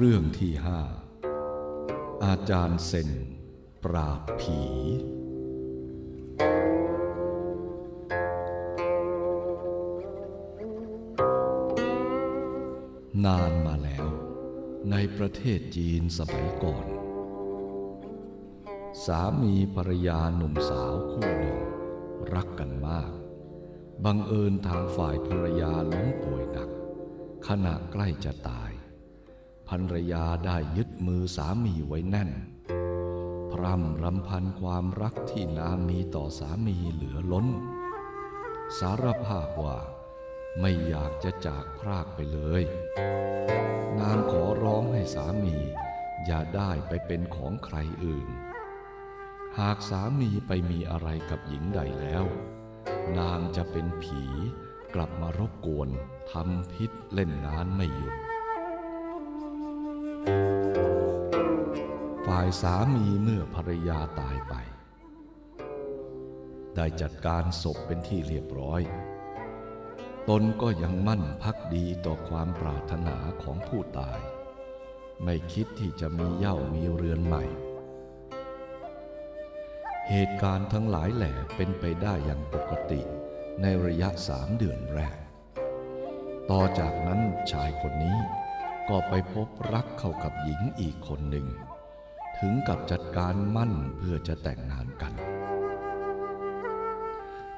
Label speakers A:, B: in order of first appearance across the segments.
A: เรื่องที่ห้าอาจารย์เซนปราบผี นานมาแล้ว ในประเทศจีนสมัยก่อน สามีภรรยาหนุ่มสาวคู่หนึ่ง รักกันมาก บังเอิญทางฝ่ายภรรยาล้มป่วยหนัก ขณะใกล้จะตาย ภรรยาได้ยึดมือสามีไว้แน่น พร่ำรำพันความรักที่นางมีต่อสามีเหลือล้น สารภาพว่าไม่อยากจะจากพรากไปเลย นางขอร้องให้สามี อย่าได้ไปเป็นของใครอื่น หากสามีไปมีอะไรกับหญิงใดแล้ว นางจะเป็นผีกลับมารบกวนทำพิษเล่นงานไม่หยุด ฝ่ายสามีเมื่อภรรยาตายไป ได้จัดการศพเป็นที่เรียบร้อย ตนก็ยังมั่นพักดีต่อความปรารถนาของผู้ตาย ไม่คิดที่จะมีเย่ามีเรือนใหม่ เหตุการณ์ทั้งหลายแหล่เป็นไปได้อย่างปกติในระยะสามเดือนแรก ต่อจากนั้นชายคนนี้ก็ไปพบรักเข้ากับหญิงอีกคนหนึ่ง ถึงกับจัดการมั่นเพื่อจะแต่งงานกัน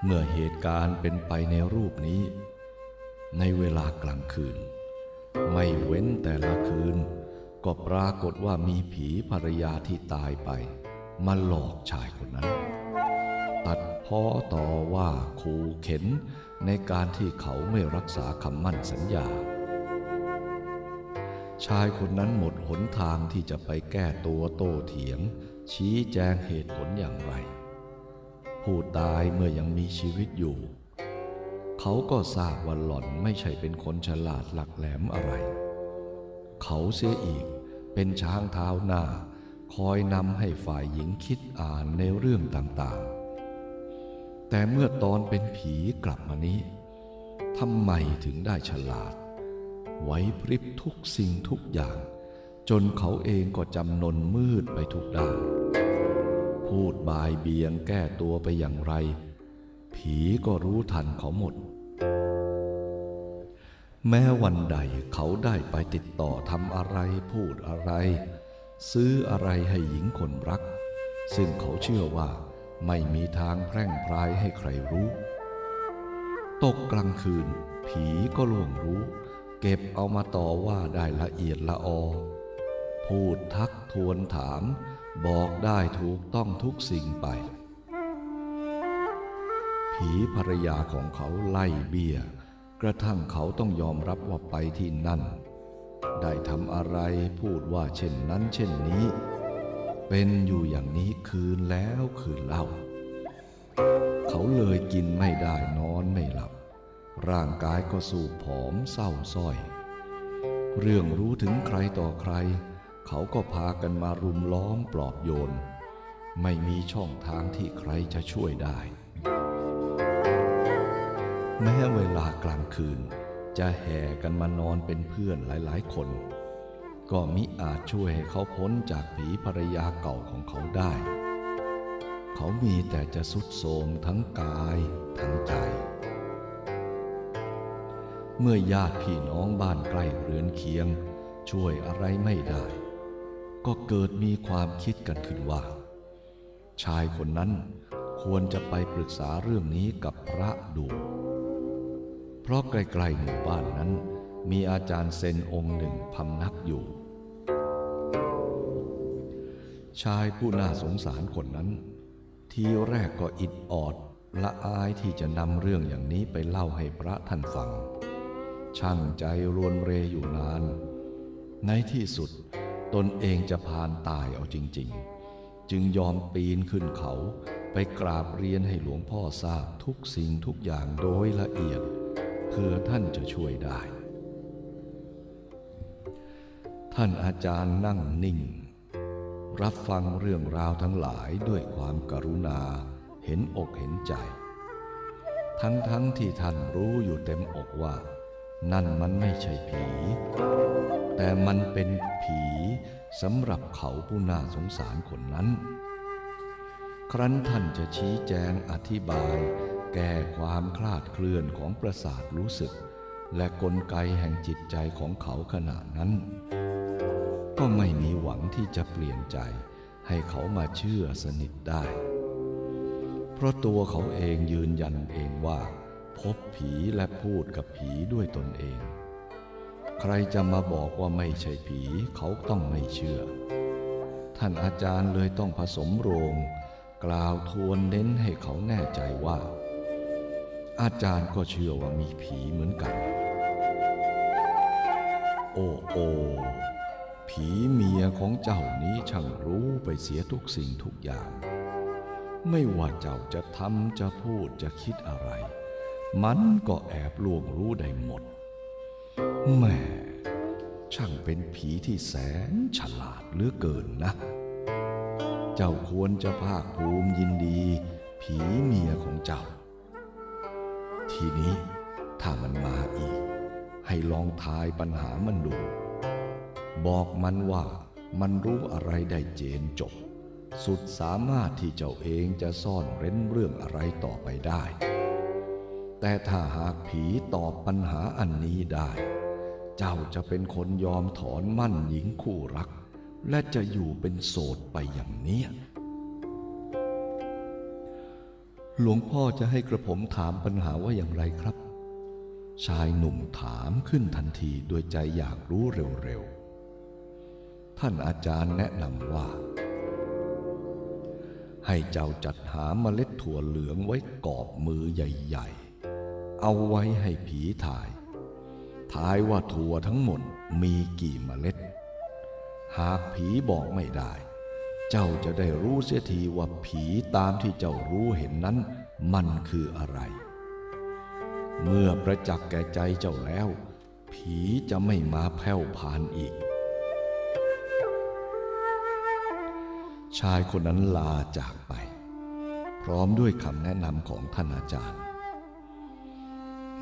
A: เมื่อเหตุการณ์เป็นไปในรูปนี้ ในเวลากลางคืน ไม่เว้นแต่ละคืน ก็ปรากฏว่ามีผีภรรยาที่ตายไป มาหลอกชายคนนั้น ตัดพ้อต่อว่าขู่เข็นในการที่เขาไม่รักษาคำมั่นสัญญา ชายคนนั้นหมดหนทางที่จะไปแก้ตัวโต้เถียง ชี้แจงเหตุผลอย่างไร ผู้ตายเมื่อยังมีชีวิตอยู่ เขาก็ทราบว่าหล่อนไม่ใช่เป็นคนฉลาดหลักแหลมอะไร เขาเสียอีกเป็นช้างเท้าหน้า คอยนำให้ฝ่ายหญิงคิดอ่านในเรื่องต่างๆ แต่เมื่อตอนเป็นผีกลับมานี้ทำไมถึงได้ฉลาด ไหวพริบทุกสิ่งทุกอย่าง จนเขาเองก็จำนนมืดไปทุกด้าน พูดบายเบียงแก้ตัวไปอย่างไร ผีก็รู้ทันเขาหมด แม้วันใดเขาได้ไปติดต่อทำอะไรพูดอะไร ซื้ออะไรให้หญิงคนรัก ซึ่งเขาเชื่อว่าไม่มีทางแพร่งพรายให้ใครรู้ ตกกลางคืน ผีก็ล่วงรู้ ก็บเอามาต่อว่าได้ละเอียดละออ พูดทักทวนถาม บอกได้ถูกต้องทุกสิ่งไป ผีภรรยาของเขาไล่เบี้ย กระทั่งเขาต้องยอมรับว่าไปที่นั่น ได้ทำอะไรพูดว่าเช่นนั้นเช่นนี้ เป็นอยู่อย่างนี้คืนแล้วคืนเล่า เขาเลยกินไม่ได้นอนไม่หลับ ร่างกายก็สูบผอมเศร้าส้อย เรื่องรู้ถึงใครต่อใคร เขาก็พากันมารุมล้อมปลอบโยน ไม่มีช่องทางที่ใครจะช่วยได้ แม้เวลากลางคืน จะแห่กันมานอนเป็นเพื่อนหลายๆ คน ก็มิอาจช่วยให้เขาพ้นจากผีภรรยาเก่าของเขาได้ เขามีแต่จะสุดโทมทั้งกายทั้งใจ เมื่อญาติพี่น้องบ้านใกล้เรือนเคียง ช่วยอะไรไม่ได้ ก็เกิดมีความคิดกันขึ้นว่า ชายคนนั้นควรจะไปปรึกษาเรื่องนี้กับพระดู เพราะใกลๆหมู่บ้านนั้น มีอาจารย์เซนองค์หนึ่งพำนักอยู่ ชายผู้น่าสงสารคนนั้น ทีแรกก็อิดออดละอายที่จะนำเรื่องอย่างนี้ไปเล่าให้พระท่านฟัง ช่างใจรวนเรอยู่นาน ในที่สุดตนเองจะพานตายเอาจริง ๆ จึงยอมปีนขึ้นเขาไปกราบเรียนให้หลวงพ่อทราบทุกสิ่งทุกอย่างโดยละเอียดเพื่อท่านจะช่วยได้ ท่านอาจารย์นั่งนิ่ง รับฟังเรื่องราวทั้งหลายด้วยความกรุณาเห็นอกเห็นใจ ทั้งๆทที่ท่านรู้อยู่เต็มอกว่า นั่นมันไม่ใช่ผี แต่มันเป็นผีสำหรับเขาผู้น่าสงสารคนนั้น ครั้นท่านจะชี้แจงอธิบาย แก้ความคลาดเคลื่อนของประสาทรู้สึก และกลไกแห่งจิตใจของเขาขณะนั้น ก็ไม่มีหวังที่จะเปลี่ยนใจให้เขามาเชื่อสนิทได้ เพราะตัวเขาเองยืนยันเองว่า พบผีและพูดกับผีด้วยตนเอง ใครจะมาบอกว่าไม่ใช่ผีเขาต้องไม่เชื่อ ท่านอาจารย์เลยต้องผสมโรง กล่าวทวนเน้นให้เขาแน่ใจว่า อาจารย์ก็เชื่อว่ามีผีเหมือนกัน โอ้โอผีเมียของเจ้านี้ช่างรู้ไปเสียทุกสิ่งทุกอย่าง ไม่ว่าเจ้าจะทำจะพูดจะคิดอะไร มันก็แอบล่วงรู้ได้หมด แม่ช่างเป็นผีที่แสนฉลาดเหลือเกินนะ เจ้าควรจะภาคภูมิยินดี ผีเมียของเจ้า ทีนี้ถ้ามันมาอีก ให้ลองทายปัญหามันดู บอกมันว่ามันรู้อะไรได้เจนจบ สุดสามารถที่เจ้าเองจะซ่อนเร้นเรื่องอะไรต่อไปได้ แต่ถ้าหากผีตอบปัญหาอันนี้ได้ เจ้าจะเป็นคนยอมถอนมั่นหญิงคู่รัก และจะอยู่เป็นโสดไปอย่างเนี้ยหลวงพ่อจะให้กระผมถามปัญหาว่าอย่างไรครับ ชายหนุ่มถามขึ้นทันทีโดยใจอยากรู้เร็วๆ ท่านอาจารย์แนะนำว่า ให้เจ้าจัดหาเมล็ดถั่วเหลืองไว้กอบมือใหญ่ ๆ เอาไว้ให้ผีถ่าย ทายว่าถั่วทั้งหมดมีกี่เมล็ด หากผีบอกไม่ได้ เจ้าจะได้รู้เสียทีว่าผีตามที่เจ้ารู้เห็นนั้นมันคืออะไร เมื่อประจักษ์แก่ใจเจ้าแล้ว ผีจะไม่มาแผ่วพานอีก ชายคนนั้นลาจากไป พร้อมด้วยคำแนะนำของท่านอาจารย์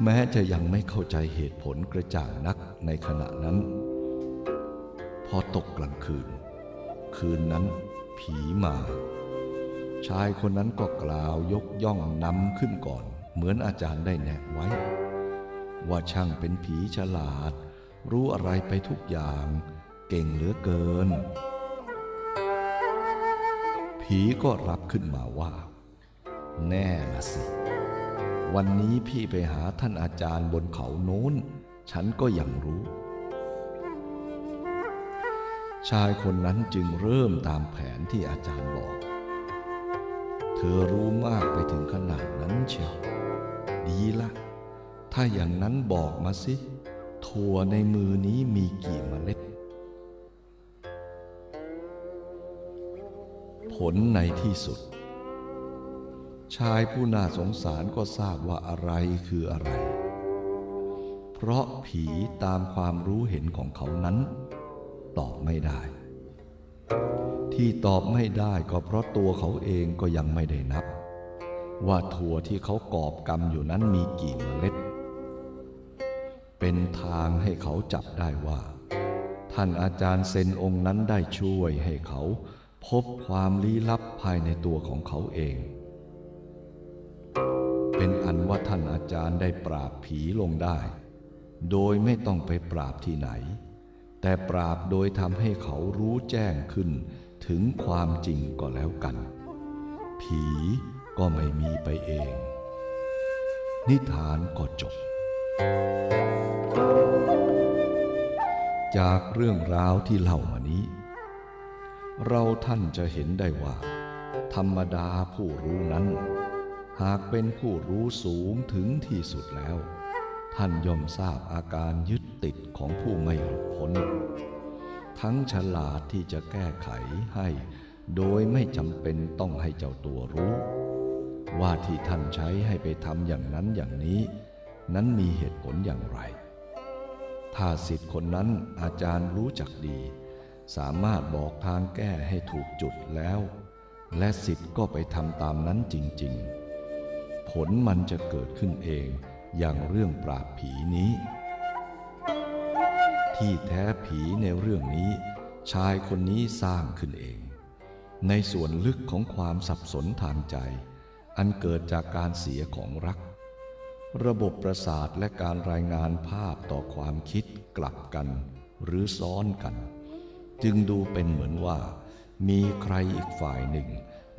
A: แม้จะยังไม่เข้าใจเหตุผลกระจ่างนักในขณะนั้น พอตกกลางคืน คืนนั้นผีมา ชายคนนั้นก็กล่าวยกย่องนำขึ้นก่อน เหมือนอาจารย์ได้แนะไว้ ว่าช่างเป็นผีฉลาด รู้อะไรไปทุกอย่าง เก่งเหลือเกิน ผีก็รับขึ้นมาว่า แน่ละสิ วันนี้พี่ไปหาท่านอาจารย์บนเขาโน้น ฉันก็ยังรู้ ชายคนนั้นจึงเริ่มตามแผนที่อาจารย์บอก เธอรู้มากไปถึงขนาดนั้นเชียว ดีละถ้าอย่างนั้นบอกมาสิ ถั่วในมือนี้มีกี่เมล็ด ผลในที่สุด ชายผู้น่าสงสารก็ทราบว่าอะไรคืออะไร เพราะผีตามความรู้เห็นของเขานั้น ตอบไม่ได้ ที่ตอบไม่ได้ก็เพราะตัวเขาเองก็ยังไม่ได้นับ ว่าถั่วที่เขากอบกำอยู่นั้นมีกี่เมล็ด เป็นทางให้เขาจับได้ว่า ท่านอาจารย์เซนองค์นั้นได้ช่วยให้เขา พบความลี้ลับภายในตัวของเขาเอง ว่าท่านอาจารย์ได้ปราบผีลงได้ โดยไม่ต้องไปปราบที่ไหน แต่ปราบโดยทำให้เขารู้แจ้งขึ้นถึงความจริงก็แล้วกัน ผีก็ไม่มีไปเอง นิทานก็จบ จากเรื่องราวที่เล่ามานี้ เราท่านจะเห็นได้ว่า ธรรมดาผู้รู้นั้น หากเป็นผู้รู้สูงถึงที่สุดแล้ว ท่านย่อมทราบอาการยึดติดของผู้ไม่หลุดพ้น ทั้งฉลาดที่จะแก้ไขให้ โดยไม่จำเป็นต้องให้เจ้าตัวรู้ ว่าที่ท่านใช้ให้ไปทำอย่างนั้นอย่างนี้ นั้นมีเหตุผลอย่างไร ถ้าสิทธิ์คนนั้นอาจารย์รู้จักดี สามารถบอกทางแก้ให้ถูกจุดแล้ว และสิทธิ์ก็ไปทำตามนั้นจริง ๆ ลมันจะเกิดขึ้นเองอย่างเรื่องปราบผีนี้ ที่แท้ผีในเรื่องนี้ ชายคนนี้สร้างขึ้นเอง ในส่วนลึกของความสับสนทางใจ อันเกิดจากการเสียของรัก ระบบประสาทและการรายงานภาพต่อความคิดกลับกัน หรือซ้อนกัน จึงดูเป็นเหมือนว่า มีใครอีกฝ่ายหนึ่ง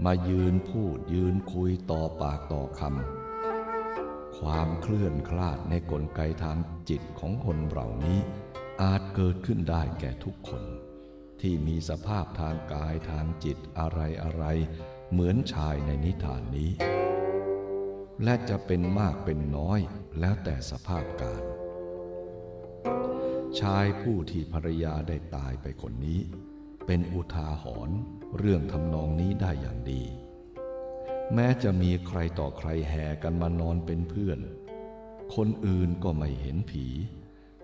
A: มายืนพูดยืนคุยต่อปากต่อคำ ความเคลื่อนคลาดในกลไกทางจิตของคนเหล่านี้ อาจเกิดขึ้นได้แก่ทุกคน ที่มีสภาพทางกายทางจิตอะไรอะไร เหมือนชายในนิทานนี้ และจะเป็นมากเป็นน้อยแล้วแต่สภาพการ ชายผู้ที่ภรรยาได้ตายไปคนนี้ เป็นอุทาหรณ์เรื่องทำนองนี้ได้อย่างดี แม้จะมีใครต่อใครแห่กันมานอนเป็นเพื่อน คนอื่นก็ไม่เห็นผี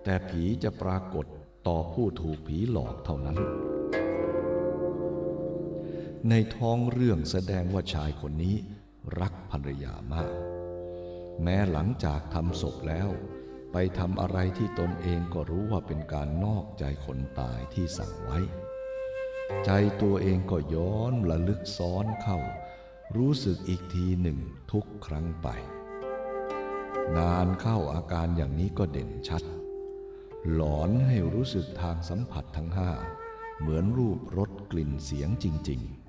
A: แต่ผีจะปรากฏต่อผู้ถูกผีหลอกเท่านั้น ในท้องเรื่องแสดงว่าชายคนนี้รักภรรยามาก แม้หลังจากทำศพแล้ว ไปทำอะไรที่ตนเองก็รู้ว่าเป็นการนอกใจคนตายที่สั่งไว้ ใจตัวเองก็ย้อนระลึกซ้อนเข้า รู้สึกอีกทีหนึ่งทุกครั้งไป นานเข้าอาการอย่างนี้ก็เด่นชัด หลอนให้รู้สึกทางสัมผัสทั้งห้า เหมือนรูปรสกลิ่นเสียงจริง ๆ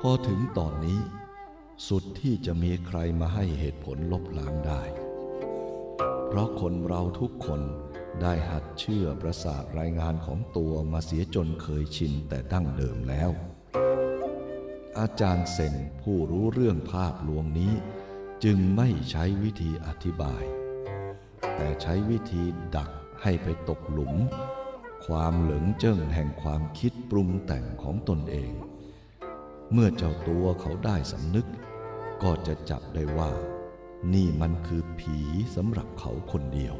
A: พอถึงตอนนี้ สุดที่จะมีใครมาให้เหตุผลลบล้างได้ เพราะคนเราทุกคน ได้หัดเชื่อประสาทรายงานของตัวมาเสียจนเคยชินแต่ดั้งเดิมแล้ว อาจารย์เซนผู้รู้เรื่องภาพลวงนี้ จึงไม่ใช้วิธีอธิบาย แต่ใช้วิธีดักให้ไปตกหลุม ความเหลิงเจิ้งแห่งความคิดปรุงแต่งของตนเอง เมื่อเจ้าตัวเขาได้สำนึก ก็จะจับได้ว่า นี่มันคือผีสำหรับเขาคนเดียว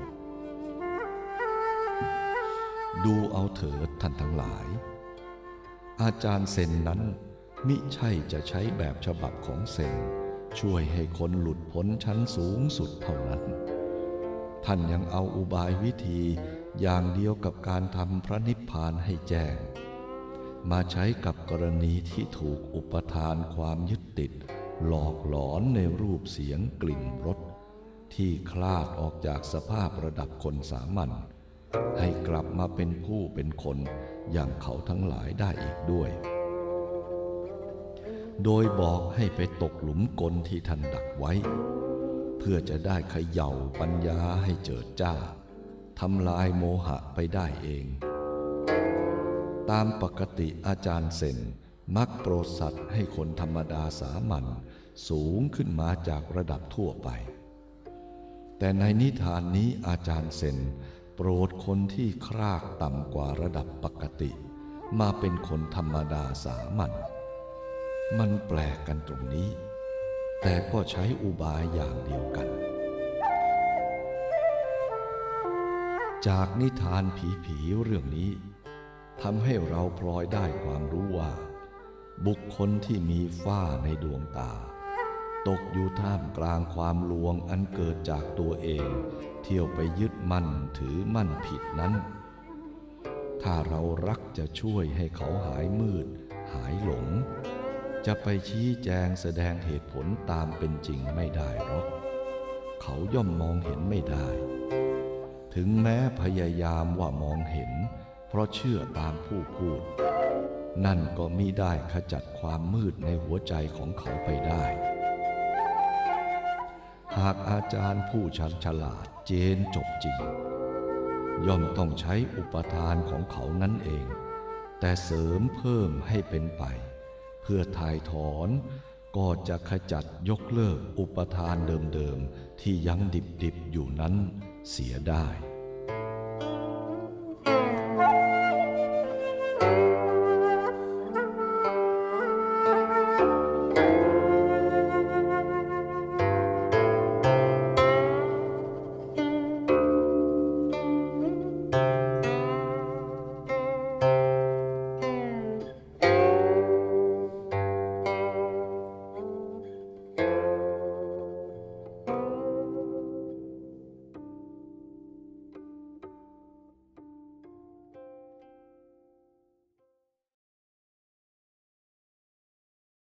A: ดูเอาเถิดท่านทั้งหลาย อาจารย์เซนนั้นมิใช่จะใช้แบบฉบับของเซน ช่วยให้คนหลุดพ้นชั้นสูงสุดเท่านั้น ท่านยังเอาอุบายวิธีอย่างเดียวกับการทำพระนิพพานให้แจ้ง มาใช้กับกรณีที่ถูกอุปทานความยึดติด หลอกหลอนในรูปเสียงกลิ่นรสที่คลาดออกจากสภาพระดับคนสามัญ ให้กลับมาเป็นผู้เป็นคนอย่างเขาทั้งหลายได้อีกด้วย โดยบอกให้ไปตกหลุมกลที่ท่านดักไว้ เพื่อจะได้เขย่าปัญญาให้เจิดจ้าทำลายโมหะไปได้เอง ตามปกติอาจารย์เซนมักโปรดสัตว์ให้คนธรรมดาสามัญสูงขึ้นมาจากระดับทั่วไป แต่ในนิทานนี้อาจารย์เซน ปรดคนที่ครากต่ำกว่าระดับปกติ มาเป็นคนธรรมดาสามัญมันแปลกกันตรงนี้ แต่ก็ใช้อุบายอย่างเดียวกัน จากนิทานผีๆเรื่องนี้ทำให้เราพลอยได้ความรู้ว่า บุคคลที่มีฝ้าในดวงตา ตกอยู่ท่ามกลางความลวงอันเกิดจากตัวเอง เที่ยวไปยึดมั่นถือมั่นผิดนั้น ถ้าเรารักจะช่วยให้เขาหายมืด หายหลง จะไปชี้แจงแสดงเหตุผลตามเป็นจริงไม่ได้หรอก เขาย่อมมองเห็นไม่ได้ ถึงแม้พยายามว่ามองเห็น เพราะเชื่อตามผู้พูด นั่นก็มิได้ขจัดความมืดในหัวใจของเขาไปได้ หากอาจารย์ผู้ชันฉลาดเจนจบจริง ย่อมต้องใช้อุปทานของเขานั่นเอง แต่เสริมเพิ่มให้เป็นไป เพื่อถ่ายถอนก็จะขจัดยกเลิกอุปทานเดิมๆ ที่ยังดิบๆอยู่นั้นเสียได้